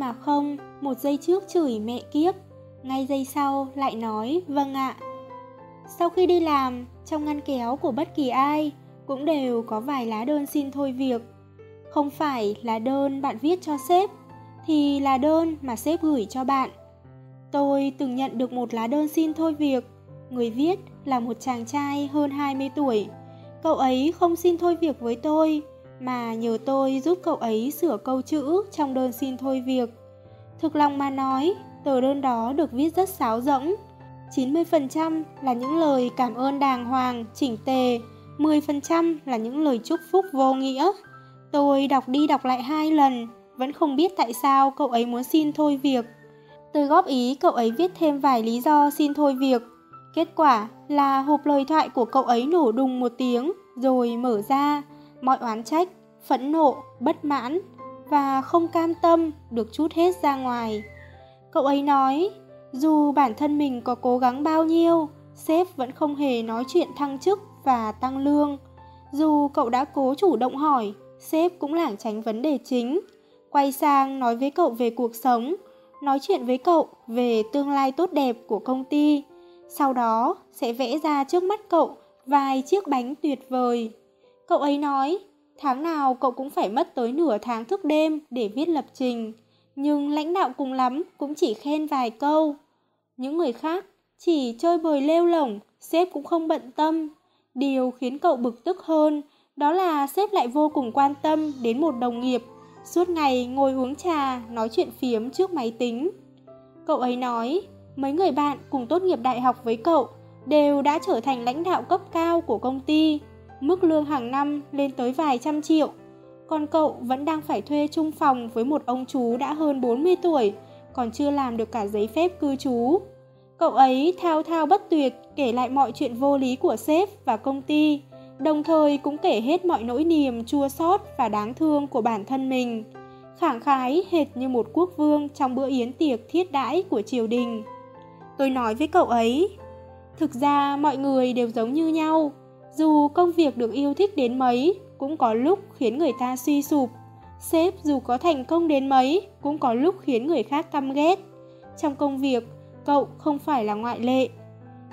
mà không, một giây trước chửi mẹ kiếp, ngay giây sau lại nói vâng ạ. Sau khi đi làm, trong ngăn kéo của bất kỳ ai cũng đều có vài lá đơn xin thôi việc. Không phải là đơn bạn viết cho sếp, thì là đơn mà sếp gửi cho bạn. Tôi từng nhận được một lá đơn xin thôi việc. Người viết là một chàng trai hơn 20 tuổi. Cậu ấy không xin thôi việc với tôi, mà nhờ tôi giúp cậu ấy sửa câu chữ trong đơn xin thôi việc. Thực lòng mà nói, tờ đơn đó được viết rất sáo rỗng. 90% là những lời cảm ơn đàng hoàng, chỉnh tề, 10% là những lời chúc phúc vô nghĩa. Tôi đọc đi đọc lại hai lần, vẫn không biết tại sao cậu ấy muốn xin thôi việc. Tôi góp ý cậu ấy viết thêm vài lý do xin thôi việc. Kết quả là hộp lời thoại của cậu ấy nổ đùng một tiếng, rồi mở ra, mọi oán trách, phẫn nộ, bất mãn và không cam tâm được chút hết ra ngoài. Cậu ấy nói, dù bản thân mình có cố gắng bao nhiêu, sếp vẫn không hề nói chuyện thăng chức và tăng lương. Dù cậu đã cố chủ động hỏi, sếp cũng lảng tránh vấn đề chính. Quay sang nói với cậu về cuộc sống, nói chuyện với cậu về tương lai tốt đẹp của công ty. Sau đó sẽ vẽ ra trước mắt cậu vài chiếc bánh tuyệt vời. Cậu ấy nói, tháng nào cậu cũng phải mất tới nửa tháng thức đêm để viết lập trình, nhưng lãnh đạo cùng lắm cũng chỉ khen vài câu. Những người khác chỉ chơi bời lêu lỏng, sếp cũng không bận tâm. Điều khiến cậu bực tức hơn đó là sếp lại vô cùng quan tâm đến một đồng nghiệp, suốt ngày ngồi uống trà, nói chuyện phiếm trước máy tính. Cậu ấy nói, mấy người bạn cùng tốt nghiệp đại học với cậu đều đã trở thành lãnh đạo cấp cao của công ty, mức lương hàng năm lên tới vài trăm triệu. Còn cậu vẫn đang phải thuê chung phòng với một ông chú đã hơn 40 tuổi, còn chưa làm được cả giấy phép cư trú. Cậu ấy thao thao bất tuyệt kể lại mọi chuyện vô lý của sếp và công ty, đồng thời cũng kể hết mọi nỗi niềm chua xót và đáng thương của bản thân mình. Khẳng khái hệt như một quốc vương trong bữa yến tiệc thiết đãi của triều đình. Tôi nói với cậu ấy, thực ra mọi người đều giống như nhau, dù công việc được yêu thích đến mấy, cũng có lúc khiến người ta suy sụp. Sếp dù có thành công đến mấy, cũng có lúc khiến người khác căm ghét. Trong công việc, cậu không phải là ngoại lệ.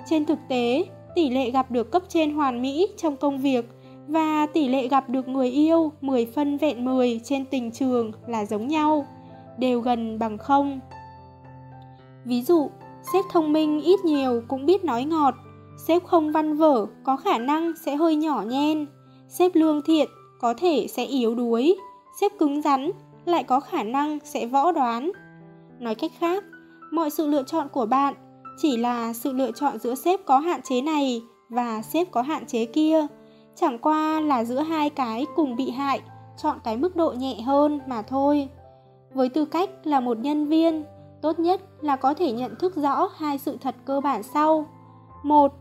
Trên thực tế, tỷ lệ gặp được cấp trên hoàn mỹ trong công việc và tỷ lệ gặp được người yêu 10 phân vẹn 10 trên tình trường là giống nhau, đều gần bằng không. Ví dụ, sếp thông minh ít nhiều cũng biết nói ngọt, sếp không văn vở có khả năng sẽ hơi nhỏ nhen, sếp lương thiện có thể sẽ yếu đuối, sếp cứng rắn lại có khả năng sẽ võ đoán. Nói cách khác, mọi sự lựa chọn của bạn chỉ là sự lựa chọn giữa sếp có hạn chế này và sếp có hạn chế kia. Chẳng qua là giữa hai cái cùng bị hại, chọn cái mức độ nhẹ hơn mà thôi. Với tư cách là một nhân viên, tốt nhất là có thể nhận thức rõ hai sự thật cơ bản sau. Một,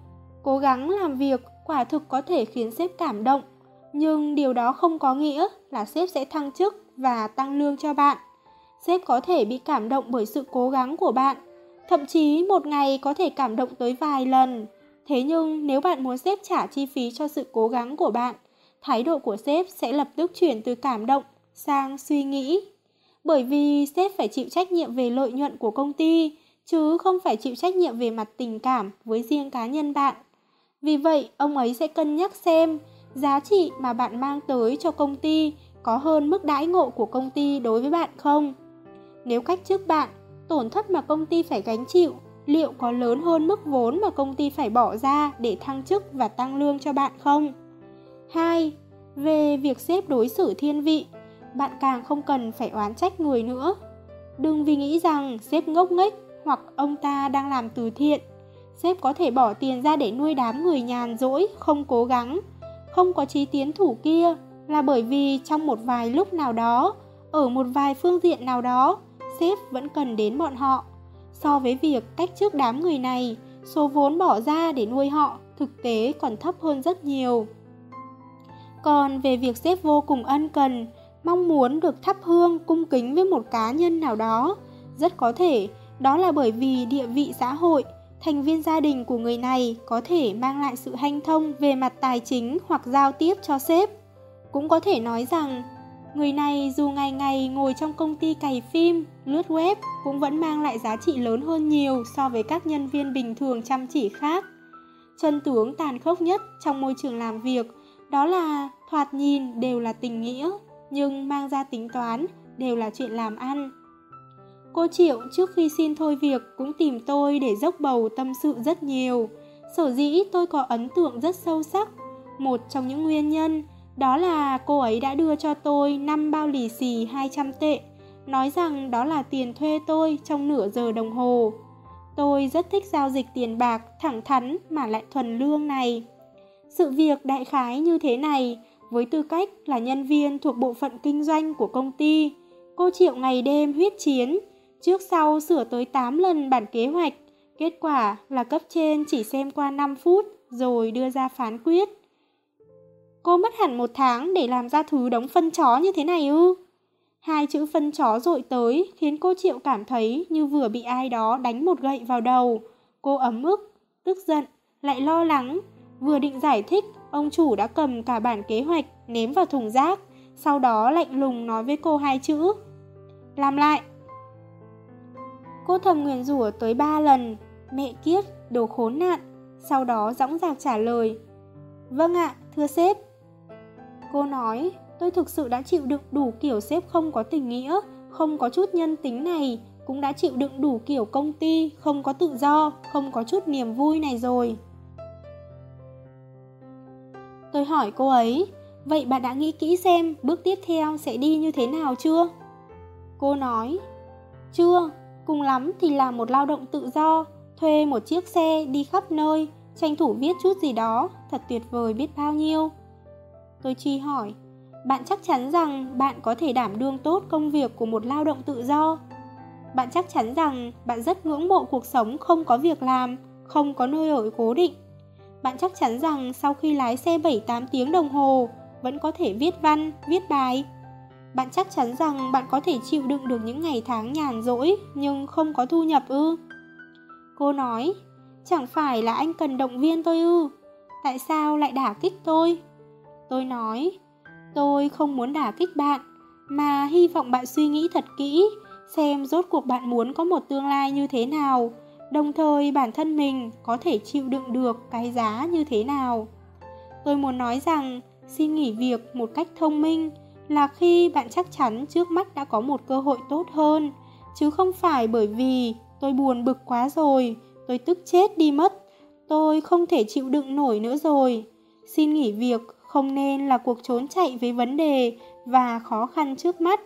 cố gắng làm việc quả thực có thể khiến sếp cảm động, nhưng điều đó không có nghĩa là sếp sẽ thăng chức và tăng lương cho bạn. Sếp có thể bị cảm động bởi sự cố gắng của bạn Thậm chí một ngày có thể cảm động tới vài lần. Thế nhưng nếu bạn muốn sếp trả chi phí cho sự cố gắng của bạn, thái độ của sếp sẽ lập tức chuyển từ cảm động sang suy nghĩ. Bởi vì sếp phải chịu trách nhiệm về lợi nhuận của công ty, chứ không phải chịu trách nhiệm về mặt tình cảm với riêng cá nhân bạn. Vì vậy, ông ấy sẽ cân nhắc xem giá trị mà bạn mang tới cho công ty có hơn mức đãi ngộ của công ty đối với bạn không. Nếu cách trước bạn tổn thất mà công ty phải gánh chịu liệu có lớn hơn mức vốn mà công ty phải bỏ ra để thăng chức và tăng lương cho bạn không? 2. Về việc xếp đối xử thiên vị, bạn càng không cần phải oán trách người nữa. Đừng vì nghĩ rằng sếp ngốc nghếch hoặc ông ta đang làm từ thiện. Sếp có thể bỏ tiền ra để nuôi đám người nhàn rỗi, không cố gắng, không có trí tiến thủ kia là bởi vì trong một vài lúc nào đó ở một vài phương diện nào đó, sếp vẫn cần đến bọn họ. So với việc cách trước đám người này, số vốn bỏ ra để nuôi họ thực tế còn thấp hơn rất nhiều. Còn về việc sếp vô cùng ân cần, mong muốn được thắp hương cung kính với một cá nhân nào đó, rất có thể đó là bởi vì địa vị xã hội, thành viên gia đình của người này có thể mang lại sự hanh thông về mặt tài chính hoặc giao tiếp cho sếp. Cũng có thể nói rằng, người này dù ngày ngày ngồi trong công ty cày phim, lướt web cũng vẫn mang lại giá trị lớn hơn nhiều so với các nhân viên bình thường chăm chỉ khác. Chân tướng tàn khốc nhất trong môi trường làm việc đó là thoạt nhìn đều là tình nghĩa, nhưng mang ra tính toán đều là chuyện làm ăn. Cô Triệu trước khi xin thôi việc cũng tìm tôi để dốc bầu tâm sự rất nhiều. Sở dĩ tôi có ấn tượng rất sâu sắc. Một trong những nguyên nhân đó là cô ấy đã đưa cho tôi 5 bao lì xì 200 tệ, nói rằng đó là tiền thuê tôi trong nửa giờ đồng hồ. Tôi rất thích giao dịch tiền bạc thẳng thắn mà lại thuần lương này. Sự việc đại khái như thế này, với tư cách là nhân viên thuộc bộ phận kinh doanh của công ty, cô Triệu ngày đêm huyết chiến, trước sau sửa tới 8 lần bản kế hoạch, kết quả là cấp trên chỉ xem qua 5 phút rồi đưa ra phán quyết. Cô mất hẳn một tháng để làm ra thứ đóng phân chó như thế này ư? Hai chữ phân chó dội tới khiến cô Triệu cảm thấy như vừa bị ai đó đánh một gậy vào đầu. Cô ấm ức, tức giận, lại lo lắng. Vừa định giải thích, ông chủ đã cầm cả bản kế hoạch ném vào thùng rác, sau đó lạnh lùng nói với cô hai chữ. Làm lại. Cô thầm nguyền rủa tới ba lần, mẹ kiết, đồ khốn nạn, sau đó dõng dạc trả lời. Vâng ạ, thưa sếp. Cô nói, tôi thực sự đã chịu đựng đủ kiểu sếp không có tình nghĩa, không có chút nhân tính này, cũng đã chịu đựng đủ kiểu công ty, không có tự do, không có chút niềm vui này rồi. Tôi hỏi cô ấy, vậy bạn đã nghĩ kỹ xem bước tiếp theo sẽ đi như thế nào chưa? Cô nói, chưa, cùng lắm thì làm một lao động tự do, thuê một chiếc xe đi khắp nơi, tranh thủ viết chút gì đó, thật tuyệt vời biết bao nhiêu. Tôi truy hỏi, bạn chắc chắn rằng bạn có thể đảm đương tốt công việc của một lao động tự do. Bạn chắc chắn rằng bạn rất ngưỡng mộ cuộc sống không có việc làm, không có nơi ở cố định. Bạn chắc chắn rằng sau khi lái xe 7-8 tiếng đồng hồ, vẫn có thể viết văn, viết bài. Bạn chắc chắn rằng bạn có thể chịu đựng được những ngày tháng nhàn rỗi nhưng không có thu nhập ư? Cô nói, chẳng phải là anh cần động viên tôi ư? Tại sao lại đả kích tôi? Tôi nói, tôi không muốn đả kích bạn, mà hy vọng bạn suy nghĩ thật kỹ, xem rốt cuộc bạn muốn có một tương lai như thế nào, đồng thời bản thân mình có thể chịu đựng được cái giá như thế nào. Tôi muốn nói rằng, xin nghỉ việc một cách thông minh là khi bạn chắc chắn trước mắt đã có một cơ hội tốt hơn, chứ không phải bởi vì tôi buồn bực quá rồi, tôi tức chết đi mất, tôi không thể chịu đựng nổi nữa rồi. Xin nghỉ việc không nên là cuộc trốn chạy với vấn đề và khó khăn trước mắt,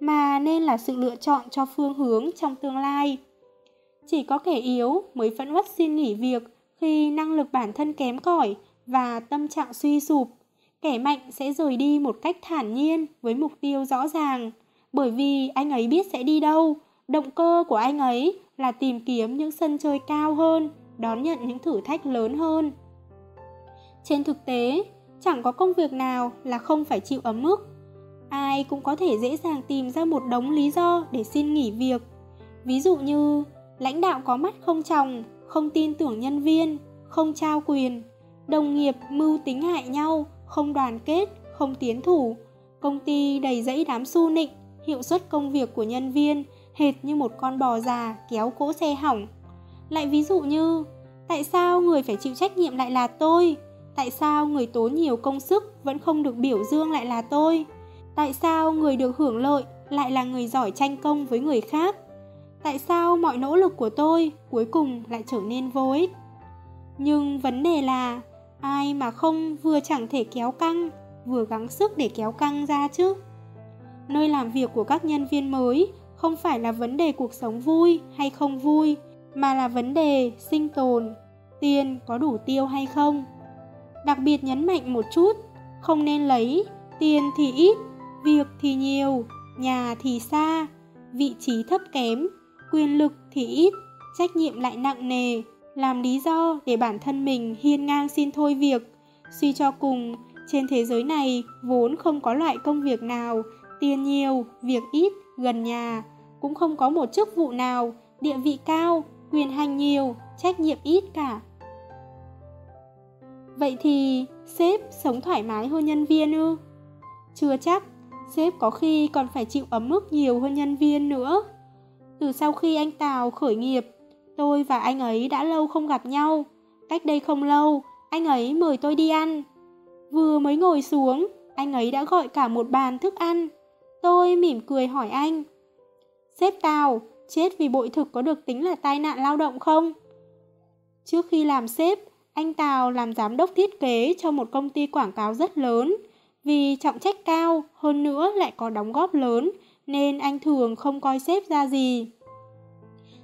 mà nên là sự lựa chọn cho phương hướng trong tương lai. Chỉ có kẻ yếu mới phẫn uất xin nghỉ việc khi năng lực bản thân kém cỏi và tâm trạng suy sụp. Kẻ mạnh sẽ rời đi một cách thản nhiên với mục tiêu rõ ràng, bởi vì anh ấy biết sẽ đi đâu. Động cơ của anh ấy là tìm kiếm những sân chơi cao hơn, đón nhận những thử thách lớn hơn. Trên thực tế, chẳng có công việc nào là không phải chịu ấm ức. Ai cũng có thể dễ dàng tìm ra một đống lý do để xin nghỉ việc. Ví dụ như lãnh đạo có mắt không tròng, không tin tưởng nhân viên, không trao quyền, đồng nghiệp mưu tính hại nhau, không đoàn kết, không tiến thủ, công ty đầy dẫy đám su nịnh, hiệu suất công việc của nhân viên hệt như một con bò già kéo cỗ xe hỏng. Lại ví dụ như, tại sao người phải chịu trách nhiệm lại là tôi? Tại sao người tốn nhiều công sức vẫn không được biểu dương lại là tôi? Tại sao người được hưởng lợi lại là người giỏi tranh công với người khác? Tại sao mọi nỗ lực của tôi cuối cùng lại trở nên vô ích? Nhưng vấn đề là ai mà không vừa chẳng thể kéo căng, vừa gắng sức để kéo căng ra chứ? Nơi làm việc của các nhân viên mới không phải là vấn đề cuộc sống vui hay không vui, mà là vấn đề sinh tồn, tiền có đủ tiêu hay không. Đặc biệt nhấn mạnh một chút, không nên lấy tiền thì ít, việc thì nhiều, nhà thì xa, vị trí thấp kém, quyền lực thì ít, trách nhiệm lại nặng nề, làm lý do để bản thân mình hiên ngang xin thôi việc. Suy cho cùng, trên thế giới này vốn không có loại công việc nào, tiền nhiều, việc ít, gần nhà, cũng không có một chức vụ nào, địa vị cao, quyền hành nhiều, trách nhiệm ít cả. Vậy thì sếp sống thoải mái hơn nhân viên ư? Chưa chắc, sếp có khi còn phải chịu ấm ức nhiều hơn nhân viên nữa. Từ sau khi anh Tào khởi nghiệp, tôi và anh ấy đã lâu không gặp nhau. Cách đây không lâu, anh ấy mời tôi đi ăn. Vừa mới ngồi xuống, anh ấy đã gọi cả một bàn thức ăn. Tôi mỉm cười hỏi anh. Sếp Tào, chết vì bội thực có được tính là tai nạn lao động không? Trước khi làm sếp, anh Tào làm giám đốc thiết kế cho một công ty quảng cáo rất lớn. Vì trọng trách cao, hơn nữa lại có đóng góp lớn, nên anh thường không coi sếp ra gì.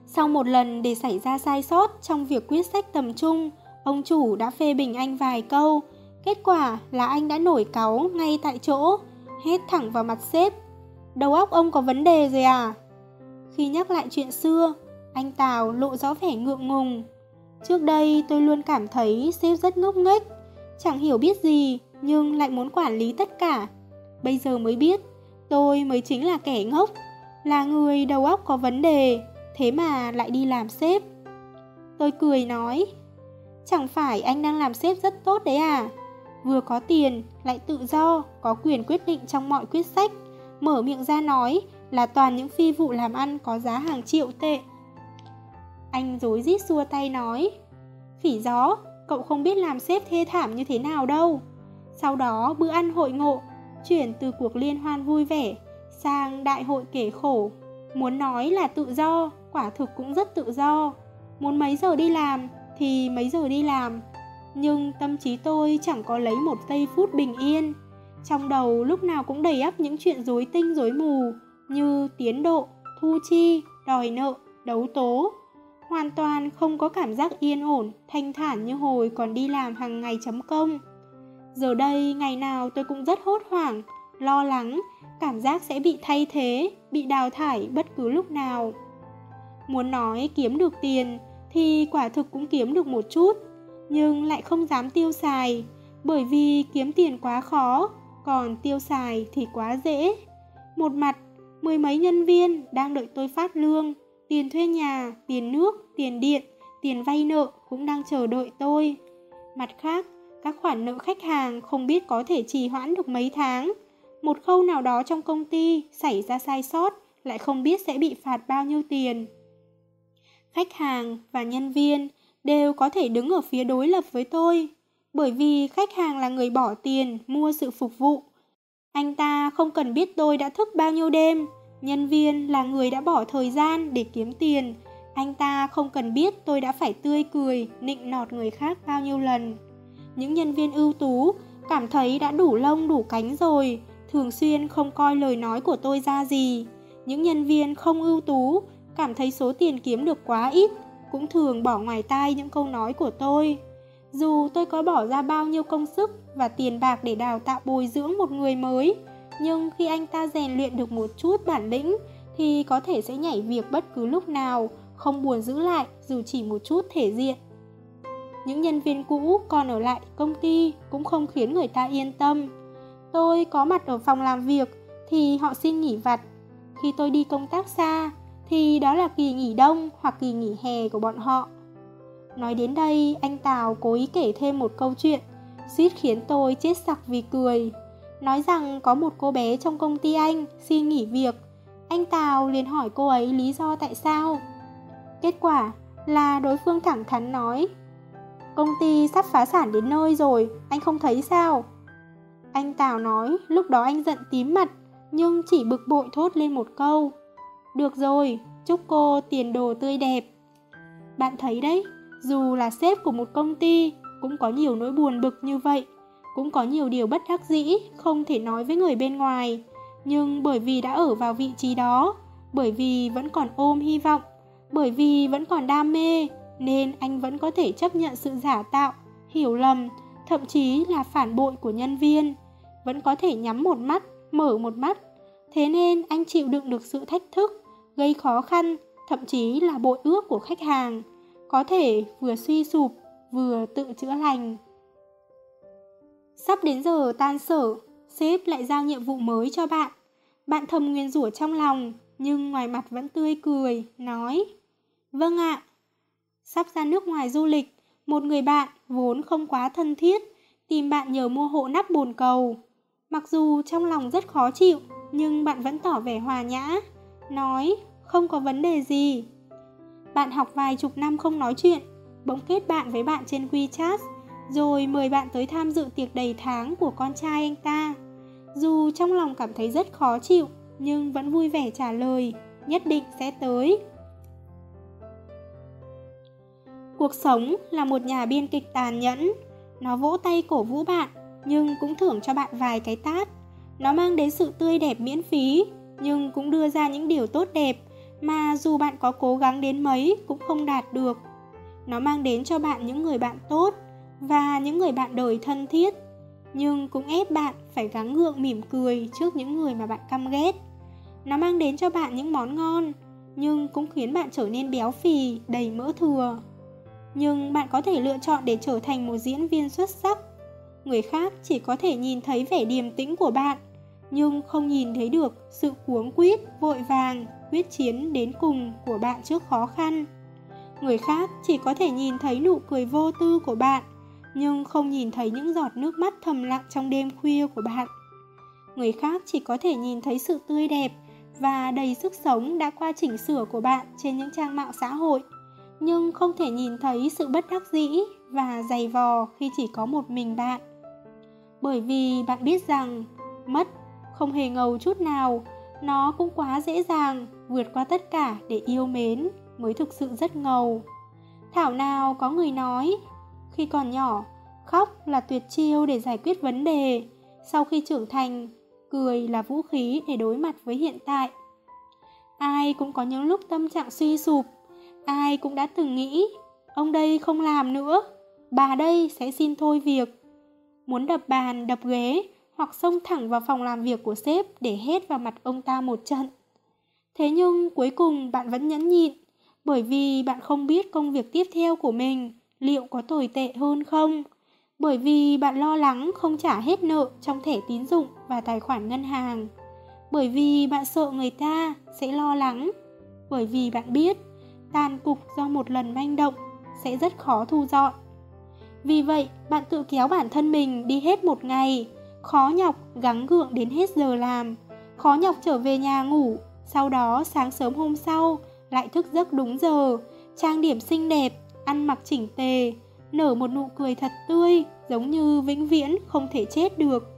Sau một lần để xảy ra sai sót trong việc quyết sách tầm trung, ông chủ đã phê bình anh vài câu. Kết quả là anh đã nổi cáu ngay tại chỗ, hét thẳng vào mặt sếp. Đầu óc ông có vấn đề rồi à? Khi nhắc lại chuyện xưa, anh Tào lộ rõ vẻ ngượng ngùng. Trước đây tôi luôn cảm thấy sếp rất ngốc nghếch, chẳng hiểu biết gì nhưng lại muốn quản lý tất cả. Bây giờ mới biết, tôi mới chính là kẻ ngốc, là người đầu óc có vấn đề, thế mà lại đi làm sếp. Tôi cười nói, chẳng phải anh đang làm sếp rất tốt đấy à? Vừa có tiền, lại tự do, có quyền quyết định trong mọi quyết sách, mở miệng ra nói là toàn những phi vụ làm ăn có giá hàng triệu tệ. Anh rối rít xua tay nói, phỉ gió, cậu không biết làm sếp thê thảm như thế nào đâu. Sau đó bữa ăn hội ngộ, chuyển từ cuộc liên hoan vui vẻ sang đại hội kể khổ. Muốn nói là tự do, quả thực cũng rất tự do. Muốn mấy giờ đi làm thì mấy giờ đi làm. Nhưng tâm trí tôi chẳng có lấy một giây phút bình yên. Trong đầu lúc nào cũng đầy ắp những chuyện rối tinh rối mù như tiến độ, thu chi, đòi nợ, đấu tố. Hoàn toàn không có cảm giác yên ổn, thanh thản như hồi còn đi làm hàng ngày chấm công. Giờ đây ngày nào tôi cũng rất hốt hoảng, lo lắng, cảm giác sẽ bị thay thế, bị đào thải bất cứ lúc nào. Muốn nói kiếm được tiền thì quả thực cũng kiếm được một chút, nhưng lại không dám tiêu xài, bởi vì kiếm tiền quá khó, còn tiêu xài thì quá dễ. Một mặt, mười mấy nhân viên đang đợi tôi phát lương, tiền thuê nhà, tiền nước, tiền điện, tiền vay nợ cũng đang chờ đợi tôi. Mặt khác, các khoản nợ khách hàng không biết có thể trì hoãn được mấy tháng. Một khâu nào đó trong công ty xảy ra sai sót lại không biết sẽ bị phạt bao nhiêu tiền. Khách hàng và nhân viên đều có thể đứng ở phía đối lập với tôi, bởi vì khách hàng là người bỏ tiền mua sự phục vụ. Anh ta không cần biết tôi đã thức bao nhiêu đêm, nhân viên là người đã bỏ thời gian để kiếm tiền. Anh ta không cần biết tôi đã phải tươi cười, nịnh nọt người khác bao nhiêu lần. Những nhân viên ưu tú cảm thấy đã đủ lông đủ cánh rồi, thường xuyên không coi lời nói của tôi ra gì. Những nhân viên không ưu tú cảm thấy số tiền kiếm được quá ít, cũng thường bỏ ngoài tai những câu nói của tôi. Dù tôi có bỏ ra bao nhiêu công sức và tiền bạc để đào tạo bồi dưỡng một người mới, nhưng khi anh ta rèn luyện được một chút bản lĩnh thì có thể sẽ nhảy việc bất cứ lúc nào, không buồn giữ lại dù chỉ một chút thể diện. Những nhân viên cũ còn ở lại công ty cũng không khiến người ta yên tâm. Tôi có mặt ở phòng làm việc thì họ xin nghỉ vặt. Khi tôi đi công tác xa thì đó là kỳ nghỉ đông hoặc kỳ nghỉ hè của bọn họ. Nói đến đây, anh Tào cố ý kể thêm một câu chuyện, suýt khiến tôi chết sặc vì cười. Nói rằng có một cô bé trong công ty anh xin nghỉ việc. Anh Tào liền hỏi cô ấy lý do tại sao. Kết quả là đối phương thẳng thắn nói Công ty sắp phá sản đến nơi rồi, anh không thấy sao? Anh Tào nói, lúc đó anh giận tím mặt, nhưng chỉ bực bội thốt lên một câu. Được rồi, chúc cô tiền đồ tươi đẹp. Bạn thấy đấy, dù là sếp của một công ty, cũng có nhiều nỗi buồn bực như vậy. Cũng có nhiều điều bất đắc dĩ, không thể nói với người bên ngoài. Nhưng bởi vì đã ở vào vị trí đó, bởi vì vẫn còn ôm hy vọng, bởi vì vẫn còn đam mê, nên anh vẫn có thể chấp nhận sự giả tạo, hiểu lầm, thậm chí là phản bội của nhân viên. Vẫn có thể nhắm một mắt, mở một mắt, Thế nên anh chịu đựng được sự thách thức, gây khó khăn, thậm chí là bội ước của khách hàng, có thể vừa suy sụp, vừa tự chữa lành. Sắp đến giờ tan sở, sếp lại giao nhiệm vụ mới cho bạn. Bạn thầm nguyên rủa trong lòng, nhưng ngoài mặt vẫn tươi cười, nói Vâng ạ. Sắp ra nước ngoài du lịch, một người bạn vốn không quá thân thiết, tìm bạn nhờ mua hộ nắp bồn cầu. Mặc dù trong lòng rất khó chịu, nhưng bạn vẫn tỏ vẻ hòa nhã, nói không có vấn đề gì. Bạn học vài chục năm không nói chuyện, bỗng kết bạn với bạn trên WeChat, rồi mời bạn tới tham dự tiệc đầy tháng của con trai anh ta. Dù trong lòng cảm thấy rất khó chịu, nhưng vẫn vui vẻ trả lời, nhất định sẽ tới. Cuộc sống là một nhà biên kịch tàn nhẫn, nó vỗ tay cổ vũ bạn, nhưng cũng thưởng cho bạn vài cái tát. Nó mang đến sự tươi đẹp miễn phí, nhưng cũng đưa ra những điều tốt đẹp mà dù bạn có cố gắng đến mấy cũng không đạt được. Nó mang đến cho bạn những người bạn tốt và những người bạn đời thân thiết, nhưng cũng ép bạn phải gắng gượng mỉm cười trước những người mà bạn căm ghét. Nó mang đến cho bạn những món ngon, nhưng cũng khiến bạn trở nên béo phì, đầy mỡ thừa. Nhưng bạn có thể lựa chọn để trở thành một diễn viên xuất sắc. Người khác chỉ có thể nhìn thấy vẻ điềm tĩnh của bạn, nhưng không nhìn thấy được sự cuống quýt, vội vàng, quyết chiến đến cùng của bạn trước khó khăn. Người khác chỉ có thể nhìn thấy nụ cười vô tư của bạn, nhưng không nhìn thấy những giọt nước mắt thầm lặng trong đêm khuya của bạn. Người khác chỉ có thể nhìn thấy sự tươi đẹp và đầy sức sống đã qua chỉnh sửa của bạn trên những trang mạng xã hội, nhưng không thể nhìn thấy sự bất đắc dĩ và dày vò khi chỉ có một mình bạn. Bởi vì bạn biết rằng mất không hề ngầu chút nào, nó cũng quá dễ dàng vượt qua tất cả để yêu mến mới thực sự rất ngầu. Thảo nào có người nói, khi còn nhỏ, khóc là tuyệt chiêu để giải quyết vấn đề, sau khi trưởng thành, cười là vũ khí để đối mặt với hiện tại. Ai cũng có những lúc tâm trạng suy sụp, ai cũng đã từng nghĩ, ông đây không làm nữa, bà đây sẽ xin thôi việc. Muốn đập bàn, đập ghế hoặc xông thẳng vào phòng làm việc của sếp để hét vào mặt ông ta một trận. Thế nhưng cuối cùng bạn vẫn nhẫn nhịn, bởi vì bạn không biết công việc tiếp theo của mình liệu có tồi tệ hơn không. Bởi vì bạn lo lắng không trả hết nợ trong thẻ tín dụng và tài khoản ngân hàng. Bởi vì bạn sợ người ta sẽ lo lắng. Bởi vì bạn biết tàn cục do một lần manh động sẽ rất khó thu dọn. Vì vậy, bạn tự kéo bản thân mình đi hết một ngày, khó nhọc gắng gượng đến hết giờ làm, khó nhọc trở về nhà ngủ, sau đó sáng sớm hôm sau lại thức giấc đúng giờ, trang điểm xinh đẹp, ăn mặc chỉnh tề, nở một nụ cười thật tươi, giống như vĩnh viễn không thể chết được.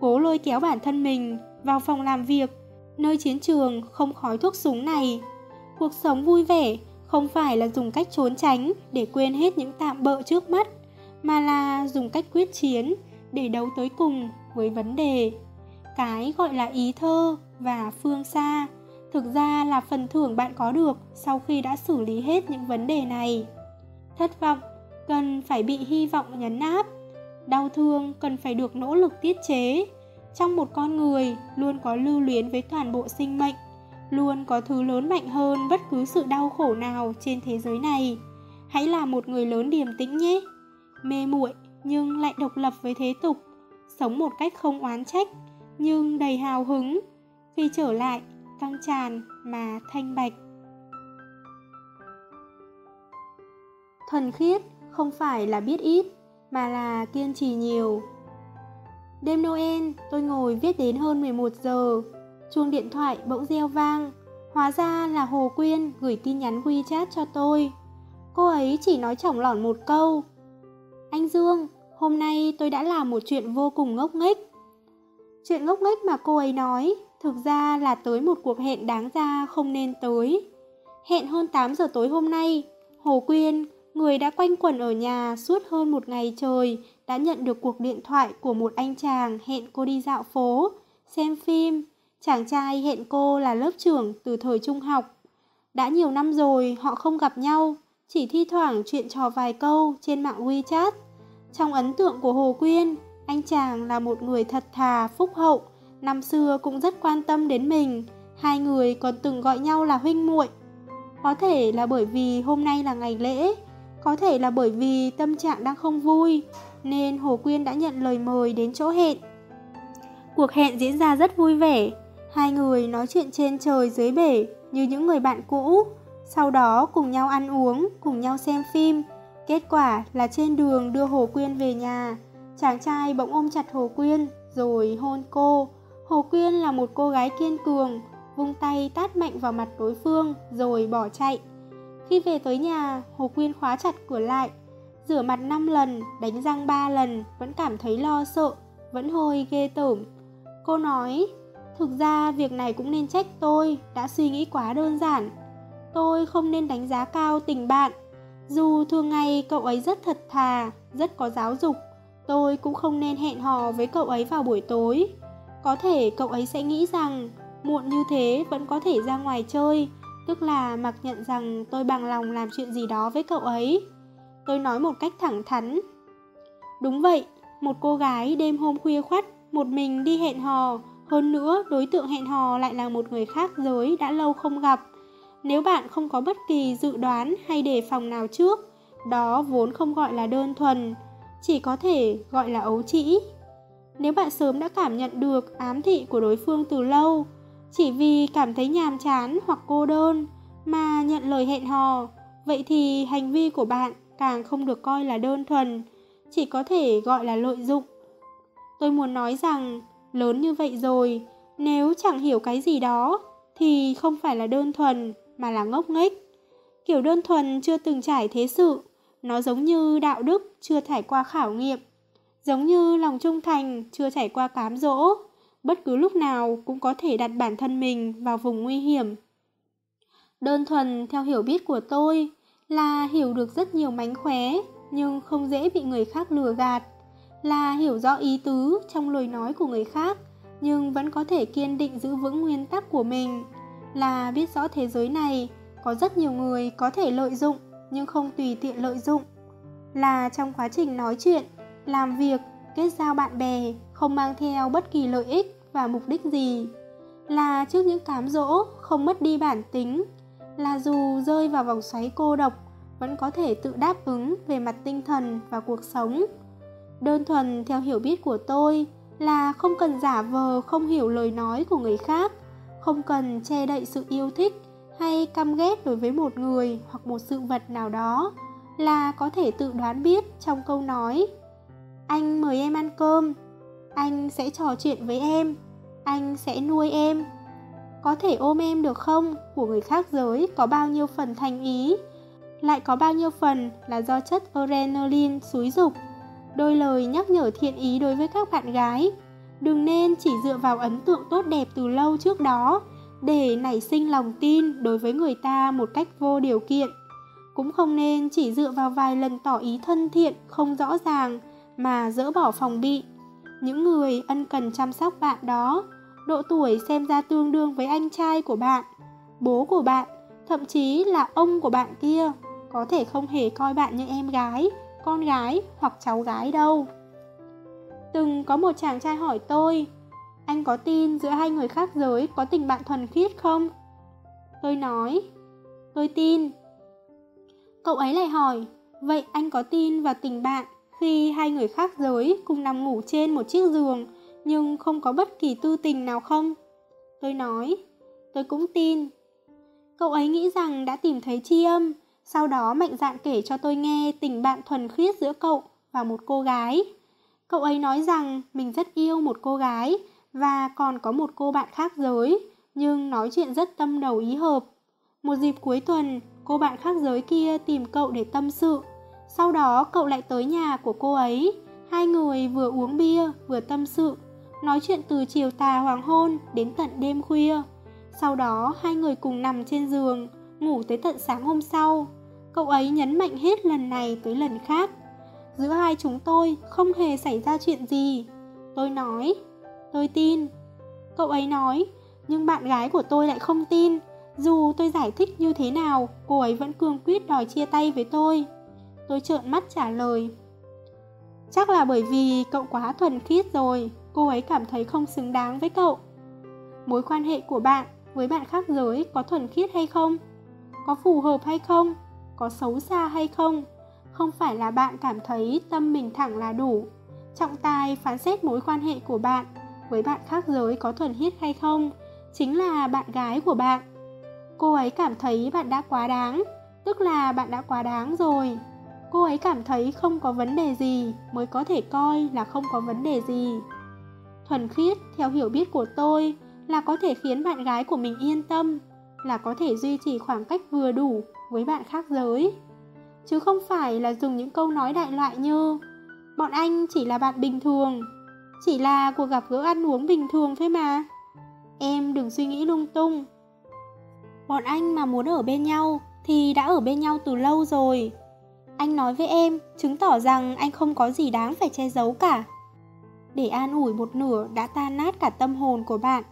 Cố lôi kéo bản thân mình vào phòng làm việc, nơi chiến trường không khói thuốc súng này. Cuộc sống vui vẻ không phải là dùng cách trốn tránh để quên hết những tạm bỡ trước mắt, mà là dùng cách quyết chiến để đấu tới cùng với vấn đề. Cái gọi là ý thơ và phương xa thực ra là phần thưởng bạn có được sau khi đã xử lý hết những vấn đề này. Thất vọng cần phải bị hy vọng nhấn áp. Đau thương cần phải được nỗ lực tiết chế. Trong một con người luôn có lưu luyến với toàn bộ sinh mệnh, luôn có thứ lớn mạnh hơn bất cứ sự đau khổ nào trên thế giới này. Hãy là một người lớn điềm tĩnh nhé. Mê muội nhưng lại độc lập với thế tục, sống một cách không oán trách nhưng đầy hào hứng. Khi trở lại, căng tràn mà thanh bạch. Thuần khiết không phải là biết ít, mà là kiên trì nhiều. Đêm Noel, tôi ngồi viết đến hơn 11 giờ. Chuông điện thoại bỗng reo vang. Hóa ra là Hồ Quyên gửi tin nhắn WeChat cho tôi. Cô ấy chỉ nói chỏng lỏn một câu. Anh Dương, hôm nay tôi đã làm một chuyện vô cùng ngốc nghếch. Chuyện ngốc nghếch mà cô ấy nói thực ra là tới một cuộc hẹn đáng ra không nên tới. Hẹn hơn 8 giờ tối hôm nay, Hồ Quyên người đã quanh quẩn ở nhà suốt hơn một ngày trời, đã nhận được cuộc điện thoại của một anh chàng hẹn cô đi dạo phố, xem phim. Chàng trai hẹn cô là lớp trưởng từ thời trung học. Đã nhiều năm rồi họ không gặp nhau, chỉ thi thoảng chuyện trò vài câu trên mạng WeChat. Trong ấn tượng của Hồ Quyên, anh chàng là một người thật thà, phúc hậu, năm xưa cũng rất quan tâm đến mình, hai người còn từng gọi nhau là huynh muội. Có thể là bởi vì hôm nay là ngày lễ, có thể là bởi vì tâm trạng đang không vui, nên Hồ Quyên đã nhận lời mời đến chỗ hẹn. Cuộc hẹn diễn ra rất vui vẻ, hai người nói chuyện trên trời dưới bể như những người bạn cũ, sau đó cùng nhau ăn uống, cùng nhau xem phim. Kết quả là trên đường đưa Hồ Quyên về nhà, chàng trai bỗng ôm chặt Hồ Quyên rồi hôn cô. Hồ Quyên là một cô gái kiên cường, vung tay tát mạnh vào mặt đối phương rồi bỏ chạy. Khi về tới nhà, Hồ Quyên khóa chặt cửa lại, rửa mặt 5 lần, đánh răng 3 lần, vẫn cảm thấy lo sợ, vẫn hôi ghê tởm. Cô nói, thực ra việc này cũng nên trách tôi, đã suy nghĩ quá đơn giản. Tôi không nên đánh giá cao tình bạn. Dù thường ngày cậu ấy rất thật thà, rất có giáo dục, tôi cũng không nên hẹn hò với cậu ấy vào buổi tối. Có thể cậu ấy sẽ nghĩ rằng muộn như thế vẫn có thể ra ngoài chơi, tức là mặc nhận rằng tôi bằng lòng làm chuyện gì đó với cậu ấy. Tôi nói một cách thẳng thắn. Đúng vậy, một cô gái đêm hôm khuya khoắt, một mình đi hẹn hò, hơn nữa đối tượng hẹn hò lại là một người khác giới đã lâu không gặp. Nếu bạn không có bất kỳ dự đoán hay đề phòng nào trước, đó vốn không gọi là đơn thuần, chỉ có thể gọi là ấu trĩ. Nếu bạn sớm đã cảm nhận được ám thị của đối phương từ lâu, chỉ vì cảm thấy nhàm chán hoặc cô đơn mà nhận lời hẹn hò, vậy thì hành vi của bạn càng không được coi là đơn thuần, chỉ có thể gọi là lợi dụng. Tôi muốn nói rằng, lớn như vậy rồi, nếu chẳng hiểu cái gì đó, thì không phải là đơn thuần, mà là ngốc nghếch. Kiểu đơn thuần chưa từng trải thế sự, nó giống như đạo đức chưa trải qua khảo nghiệm, giống như lòng trung thành chưa trải qua cám dỗ, bất cứ lúc nào cũng có thể đặt bản thân mình vào vùng nguy hiểm. Đơn thuần theo hiểu biết của tôi là hiểu được rất nhiều mánh khóe nhưng không dễ bị người khác lừa gạt, là hiểu rõ ý tứ trong lời nói của người khác nhưng vẫn có thể kiên định giữ vững nguyên tắc của mình, là biết rõ thế giới này. Có rất nhiều người có thể lợi dụng nhưng không tùy tiện lợi dụng, là trong quá trình nói chuyện, làm việc, kết giao bạn bè không mang theo bất kỳ lợi ích và mục đích gì, là trước những cám dỗ không mất đi bản tính, là dù rơi vào vòng xoáy cô độc vẫn có thể tự đáp ứng về mặt tinh thần và cuộc sống. Đơn thuần theo hiểu biết của tôi là không cần giả vờ không hiểu lời nói của người khác, không cần che đậy sự yêu thích hay căm ghét đối với một người hoặc một sự vật nào đó, là có thể tự đoán biết trong câu nói Anh mời em ăn cơm, anh sẽ trò chuyện với em, anh sẽ nuôi em. Có thể ôm em được không? Của người khác giới có bao nhiêu phần thành ý, lại có bao nhiêu phần là do chất adrenaline xúi dục. Đôi lời nhắc nhở thiện ý đối với các bạn gái. Đừng nên chỉ dựa vào ấn tượng tốt đẹp từ lâu trước đó để nảy sinh lòng tin đối với người ta một cách vô điều kiện. Cũng không nên chỉ dựa vào vài lần tỏ ý thân thiện không rõ ràng mà dỡ bỏ phòng bị. Những người ân cần chăm sóc bạn đó, độ tuổi xem ra tương đương với anh trai của bạn, bố của bạn, thậm chí là ông của bạn kia, có thể không hề coi bạn như em gái, con gái hoặc cháu gái đâu. Từng có một chàng trai hỏi tôi, anh có tin giữa hai người khác giới có tình bạn thuần khiết không? Tôi nói, tôi tin. Cậu ấy lại hỏi, vậy anh có tin vào tình bạn khi hai người khác giới cùng nằm ngủ trên một chiếc giường nhưng không có bất kỳ tư tình nào không? Tôi nói, tôi cũng tin. Cậu ấy nghĩ rằng đã tìm thấy tri âm, sau đó mạnh dạn kể cho tôi nghe tình bạn thuần khiết giữa cậu và một cô gái. Cậu ấy nói rằng mình rất yêu một cô gái và còn có một cô bạn khác giới, nhưng nói chuyện rất tâm đầu ý hợp. Một dịp cuối tuần, cô bạn khác giới kia tìm cậu để tâm sự. Sau đó cậu lại tới nhà của cô ấy. Hai người vừa uống bia vừa tâm sự, nói chuyện từ chiều tà hoàng hôn đến tận đêm khuya. Sau đó hai người cùng nằm trên giường, ngủ tới tận sáng hôm sau. Cậu ấy nhấn mạnh hết lần này tới lần khác. Giữa hai chúng tôi không hề xảy ra chuyện gì. Tôi nói, tôi tin. Cậu ấy nói, nhưng bạn gái của tôi lại không tin. Dù tôi giải thích như thế nào, cô ấy vẫn cương quyết đòi chia tay với tôi. Tôi trợn mắt trả lời. Chắc là bởi vì cậu quá thuần khiết rồi, cô ấy cảm thấy không xứng đáng với cậu. Mối quan hệ của bạn với bạn khác giới có thuần khiết hay không? Có phù hợp hay không? Có xấu xa hay không? Không phải là bạn cảm thấy tâm mình thẳng là đủ. Trọng tài phán xét mối quan hệ của bạn với bạn khác giới có thuần khiết hay không chính là bạn gái của bạn. Cô ấy cảm thấy bạn đã quá đáng, tức là bạn đã quá đáng rồi. Cô ấy cảm thấy không có vấn đề gì mới có thể coi là không có vấn đề gì. Thuần khiết theo hiểu biết của tôi là có thể khiến bạn gái của mình yên tâm, là có thể duy trì khoảng cách vừa đủ với bạn khác giới. Chứ không phải là dùng những câu nói đại loại như Bọn anh chỉ là bạn bình thường, chỉ là cuộc gặp gỡ ăn uống bình thường thôi mà. Em đừng suy nghĩ lung tung. Bọn anh mà muốn ở bên nhau thì đã ở bên nhau từ lâu rồi. Anh nói với em, chứng tỏ rằng anh không có gì đáng phải che giấu cả. Để an ủi một nửa đã tan nát cả tâm hồn của bạn.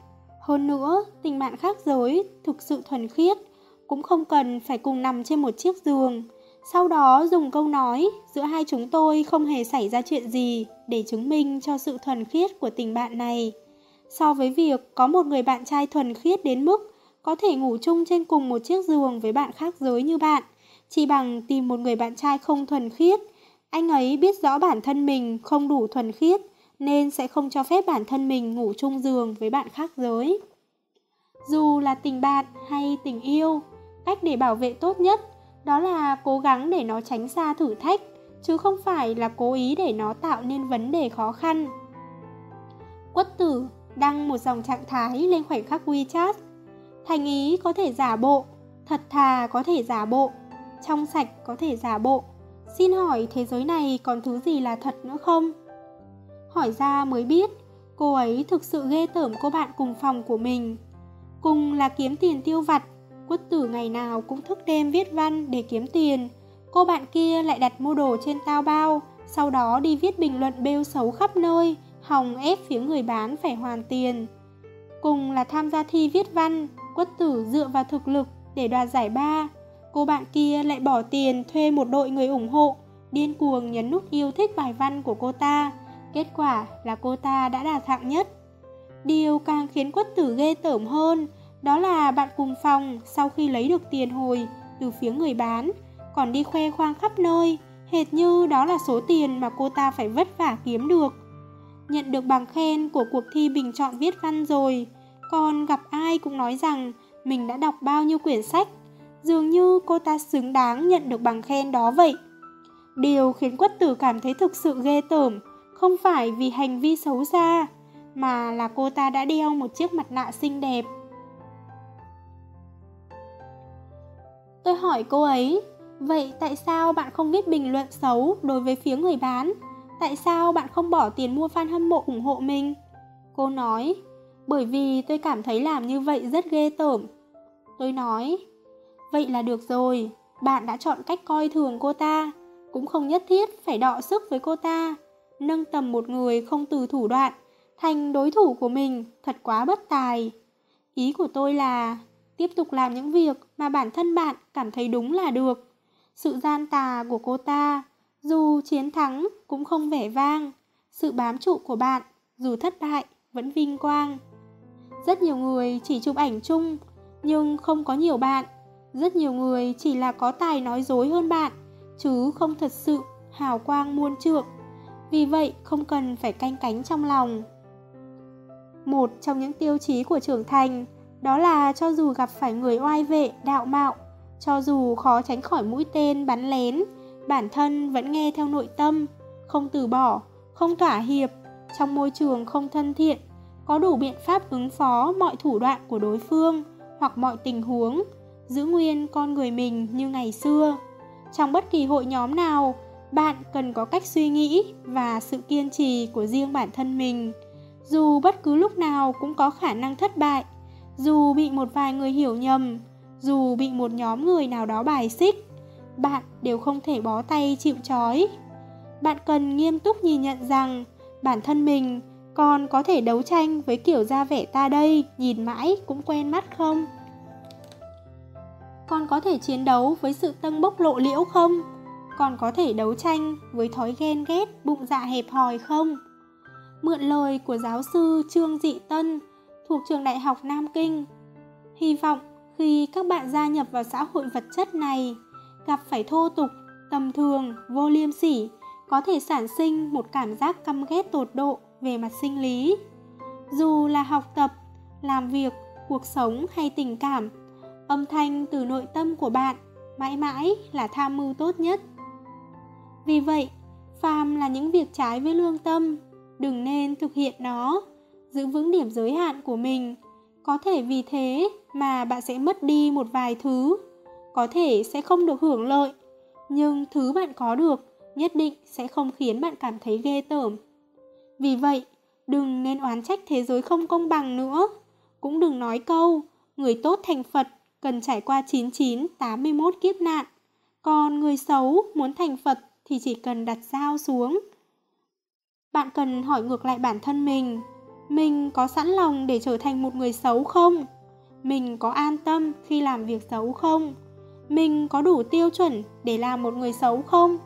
Hơn nữa, tình bạn khác giới, thực sự thuần khiết, cũng không cần phải cùng nằm trên một chiếc giường. Sau đó dùng câu nói giữa hai chúng tôi không hề xảy ra chuyện gì để chứng minh cho sự thuần khiết của tình bạn này. So với việc có một người bạn trai thuần khiết đến mức có thể ngủ chung trên cùng một chiếc giường với bạn khác giới như bạn, chỉ bằng tìm một người bạn trai không thuần khiết. Anh ấy biết rõ bản thân mình không đủ thuần khiết nên sẽ không cho phép bản thân mình ngủ chung giường với bạn khác giới. Dù là tình bạn hay tình yêu, cách để bảo vệ tốt nhất đó là cố gắng để nó tránh xa thử thách, chứ không phải là cố ý để nó tạo nên vấn đề khó khăn. Quất tử đăng một dòng trạng thái lên khoảnh khắc WeChat. Thành ý có thể giả bộ, thật thà có thể giả bộ, trong sạch có thể giả bộ. Xin hỏi thế giới này còn thứ gì là thật nữa không? Hỏi ra mới biết, cô ấy thực sự ghê tởm cô bạn cùng phòng của mình. Cùng là kiếm tiền tiêu vặt, quất tử ngày nào cũng thức đêm viết văn để kiếm tiền. Cô bạn kia lại đặt mua đồ trên tao bao, sau đó đi viết bình luận bêu xấu khắp nơi, hòng ép phía người bán phải hoàn tiền. Cùng là tham gia thi viết văn, quất tử dựa vào thực lực để đoạt giải ba. Cô bạn kia lại bỏ tiền thuê một đội người ủng hộ, điên cuồng nhấn nút yêu thích bài văn của cô ta. Kết quả là cô ta đã đạt hạng nhất. Điều càng khiến quất tử ghê tởm hơn, đó là bạn cùng phòng sau khi lấy được tiền hồi từ phía người bán, còn đi khoe khoang khắp nơi, hệt như đó là số tiền mà cô ta phải vất vả kiếm được. Nhận được bằng khen của cuộc thi bình chọn viết văn rồi, còn gặp ai cũng nói rằng mình đã đọc bao nhiêu quyển sách, dường như cô ta xứng đáng nhận được bằng khen đó vậy. Điều khiến quất tử cảm thấy thực sự ghê tởm, không phải vì hành vi xấu xa, mà là cô ta đã đeo một chiếc mặt nạ xinh đẹp. Tôi hỏi cô ấy, vậy tại sao bạn không viết bình luận xấu đối với phía người bán? Tại sao bạn không bỏ tiền mua fan hâm mộ ủng hộ mình? Cô nói, bởi vì tôi cảm thấy làm như vậy rất ghê tởm. Tôi nói, vậy là được rồi, bạn đã chọn cách coi thường cô ta, cũng không nhất thiết phải đọ sức với cô ta. Nâng tầm một người không từ thủ đoạn, thành đối thủ của mình, thật quá bất tài. Ý của tôi là tiếp tục làm những việc mà bản thân bạn cảm thấy đúng là được. Sự gian tà của cô ta, dù chiến thắng cũng không vẻ vang. Sự bám trụ của bạn, dù thất bại, vẫn vinh quang. Rất nhiều người chỉ chụp ảnh chung, nhưng không có nhiều bạn. Rất nhiều người chỉ là có tài nói dối hơn bạn, chứ không thật sự hào quang muôn trượng. Vì vậy không cần phải canh cánh trong lòng. Một trong những tiêu chí của trưởng thành đó là cho dù gặp phải người oai vệ, đạo mạo, cho dù khó tránh khỏi mũi tên bắn lén, bản thân vẫn nghe theo nội tâm, không từ bỏ, không thỏa hiệp, trong môi trường không thân thiện, có đủ biện pháp ứng phó mọi thủ đoạn của đối phương hoặc mọi tình huống, giữ nguyên con người mình như ngày xưa. Trong bất kỳ hội nhóm nào, bạn cần có cách suy nghĩ và sự kiên trì của riêng bản thân mình. Dù bất cứ lúc nào cũng có khả năng thất bại, dù bị một vài người hiểu nhầm, dù bị một nhóm người nào đó bài xích, bạn đều không thể bó tay chịu trói. Bạn cần nghiêm túc nhìn nhận rằng bản thân mình còn có thể đấu tranh với kiểu da vẻ ta đây nhìn mãi cũng quen mắt không? Còn có thể chiến đấu với sự tân bốc lộ liễu không? Còn có thể đấu tranh với thói ghen ghét, bụng dạ hẹp hòi không? Mượn lời của giáo sư Trương Dị Tân thuộc trường Đại học Nam Kinh. Hy vọng khi các bạn gia nhập vào xã hội vật chất này, gặp phải thô tục, tầm thường, vô liêm sỉ, có thể sản sinh một cảm giác căm ghét tột độ về mặt sinh lý. Dù là học tập, làm việc, cuộc sống hay tình cảm, âm thanh từ nội tâm của bạn mãi mãi là tham mưu tốt nhất. Vì vậy, phàm là những việc trái với lương tâm, đừng nên thực hiện nó, giữ vững điểm giới hạn của mình. Có thể vì thế mà bạn sẽ mất đi một vài thứ, có thể sẽ không được hưởng lợi, nhưng thứ bạn có được nhất định sẽ không khiến bạn cảm thấy ghê tởm. Vì vậy, đừng nên oán trách thế giới không công bằng nữa. Cũng đừng nói câu, người tốt thành Phật cần trải qua 99, 81 kiếp nạn. Còn người xấu muốn thành Phật thì chỉ cần đặt dao xuống. Bạn cần hỏi ngược lại bản thân mình, mình có sẵn lòng để trở thành một người xấu không? Mình có an tâm khi làm việc xấu không? Mình có đủ tiêu chuẩn để làm một người xấu không?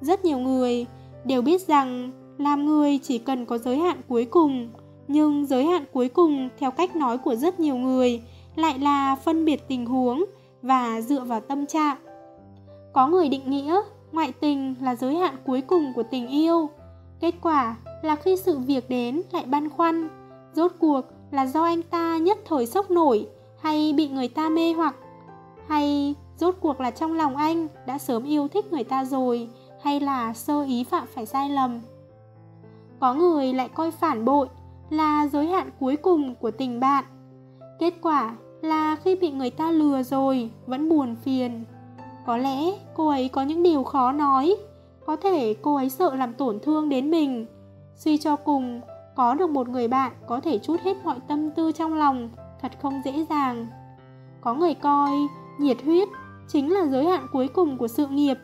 Rất nhiều người đều biết rằng làm người chỉ cần có giới hạn cuối cùng, nhưng giới hạn cuối cùng theo cách nói của rất nhiều người lại là phân biệt tình huống và dựa vào tâm trạng. Có người định nghĩa ngoại tình là giới hạn cuối cùng của tình yêu. Kết quả là khi sự việc đến lại băn khoăn, rốt cuộc là do anh ta nhất thời sốc nổi hay bị người ta mê hoặc hay rốt cuộc là trong lòng anh đã sớm yêu thích người ta rồi hay là sơ ý phạm phải sai lầm. Có người lại coi phản bội là giới hạn cuối cùng của tình bạn. Kết quả là khi bị người ta lừa rồi vẫn buồn phiền. Có lẽ cô ấy có những điều khó nói, có thể cô ấy sợ làm tổn thương đến mình. Suy cho cùng, có được một người bạn có thể chút hết mọi tâm tư trong lòng, thật không dễ dàng. Có người coi nhiệt huyết chính là giới hạn cuối cùng của sự nghiệp.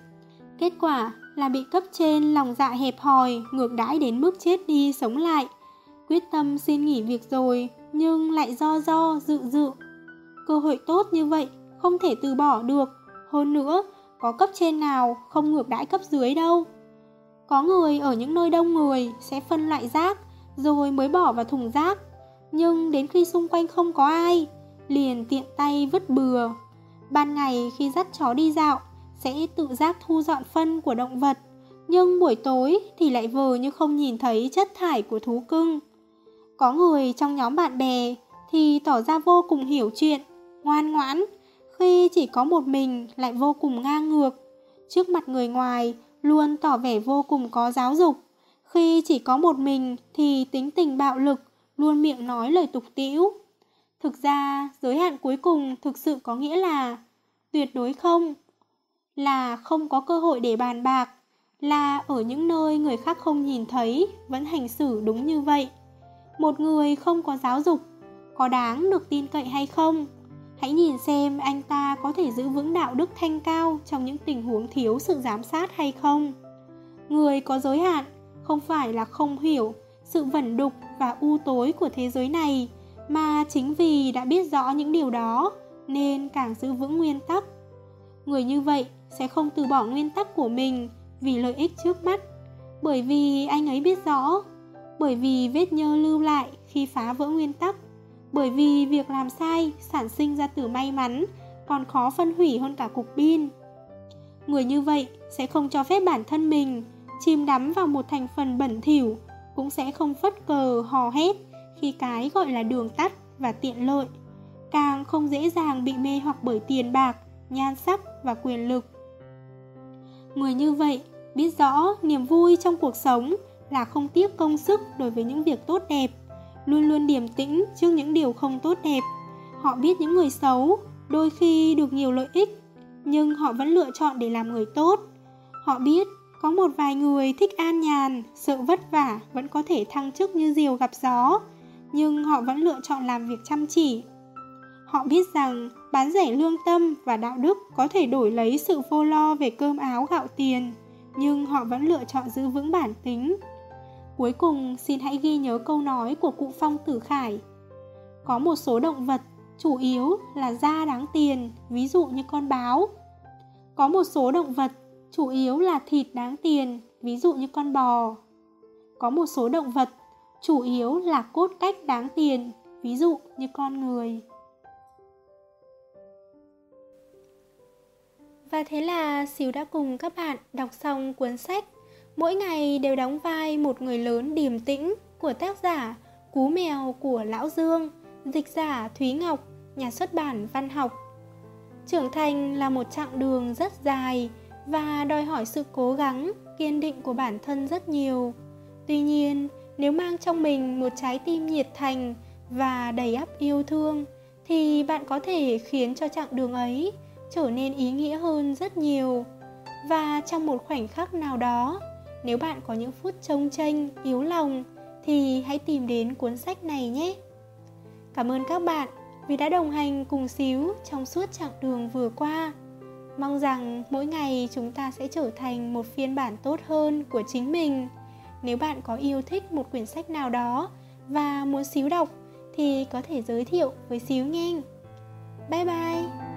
Kết quả là bị cấp trên lòng dạ hẹp hòi, ngược đãi đến mức chết đi sống lại. Quyết tâm xin nghỉ việc rồi, nhưng lại do do, dự dự. Cơ hội tốt như vậy, không thể từ bỏ được. Hơn nữa, có cấp trên nào không ngược đãi cấp dưới đâu. Có người ở những nơi đông người sẽ phân loại rác, rồi mới bỏ vào thùng rác. Nhưng đến khi xung quanh không có ai, liền tiện tay vứt bừa. Ban ngày khi dắt chó đi dạo, sẽ tự giác thu dọn phân của động vật, nhưng buổi tối thì lại vờ như không nhìn thấy chất thải của thú cưng. Có người trong nhóm bạn bè thì tỏ ra vô cùng hiểu chuyện, ngoan ngoãn, khi chỉ có một mình lại vô cùng ngang ngược. Trước mặt người ngoài luôn tỏ vẻ vô cùng có giáo dục, khi chỉ có một mình thì tính tình bạo lực, luôn miệng nói lời tục tĩu. Thực ra, giới hạn cuối cùng thực sự có nghĩa là tuyệt đối không, là không có cơ hội để bàn bạc, là ở những nơi người khác không nhìn thấy vẫn hành xử đúng như vậy. Một người không có giáo dục, có đáng được tin cậy hay không? Hãy nhìn xem anh ta có thể giữ vững đạo đức thanh cao trong những tình huống thiếu sự giám sát hay không. Người có giới hạn không phải là không hiểu sự vẩn đục và u tối của thế giới này, mà chính vì đã biết rõ những điều đó nên càng giữ vững nguyên tắc. Người như vậy sẽ không từ bỏ nguyên tắc của mình vì lợi ích trước mắt, bởi vì anh ấy biết rõ, bởi vì vết nhơ lưu lại khi phá vỡ nguyên tắc, bởi vì việc làm sai sản sinh ra từ may mắn còn khó phân hủy hơn cả cục pin. Người như vậy sẽ không cho phép bản thân mình chìm đắm vào một thành phần bẩn thỉu, cũng sẽ không phất cờ hò hét khi cái gọi là đường tắt và tiện lợi, càng không dễ dàng bị mê hoặc bởi tiền bạc, nhan sắc và quyền lực. Người như vậy biết rõ niềm vui trong cuộc sống là không tiếc công sức đối với những việc tốt đẹp, luôn luôn điềm tĩnh trước những điều không tốt đẹp. Họ biết những người xấu đôi khi được nhiều lợi ích, nhưng họ vẫn lựa chọn để làm người tốt. Họ biết có một vài người thích an nhàn, sợ vất vả vẫn có thể thăng chức như diều gặp gió, nhưng họ vẫn lựa chọn làm việc chăm chỉ. Họ biết rằng bán rẻ lương tâm và đạo đức có thể đổi lấy sự vô lo về cơm áo gạo tiền, nhưng họ vẫn lựa chọn giữ vững bản tính. Cuối cùng, xin hãy ghi nhớ câu nói của cụ Phong Tử Khải. Có một số động vật chủ yếu là da đáng tiền, ví dụ như con báo. Có một số động vật chủ yếu là thịt đáng tiền, ví dụ như con bò. có một số động vật, chủ yếu là cốt cách đáng tiền, ví dụ như con người. Và thế là Xíu đã cùng các bạn đọc xong cuốn sách Mỗi ngày đều đóng vai một người lớn điềm tĩnh của tác giả Cú mèo của Lão Dương, dịch giả Thúy Ngọc, nhà xuất bản văn học. Trưởng thành là một chặng đường rất dài và đòi hỏi sự cố gắng, kiên định của bản thân rất nhiều. Tuy nhiên, nếu mang trong mình một trái tim nhiệt thành và đầy ắp yêu thương thì bạn có thể khiến cho chặng đường ấy trở nên ý nghĩa hơn rất nhiều. Và trong một khoảnh khắc nào đó, nếu bạn có những phút trông tranh, yếu lòng thì hãy tìm đến cuốn sách này nhé. Cảm ơn các bạn vì đã đồng hành cùng xíu trong suốt chặng đường vừa qua. Mong rằng mỗi ngày chúng ta sẽ trở thành một phiên bản tốt hơn của chính mình. Nếu bạn có yêu thích một quyển sách nào đó và muốn xíu đọc thì có thể giới thiệu với xíu nghe. Bye bye!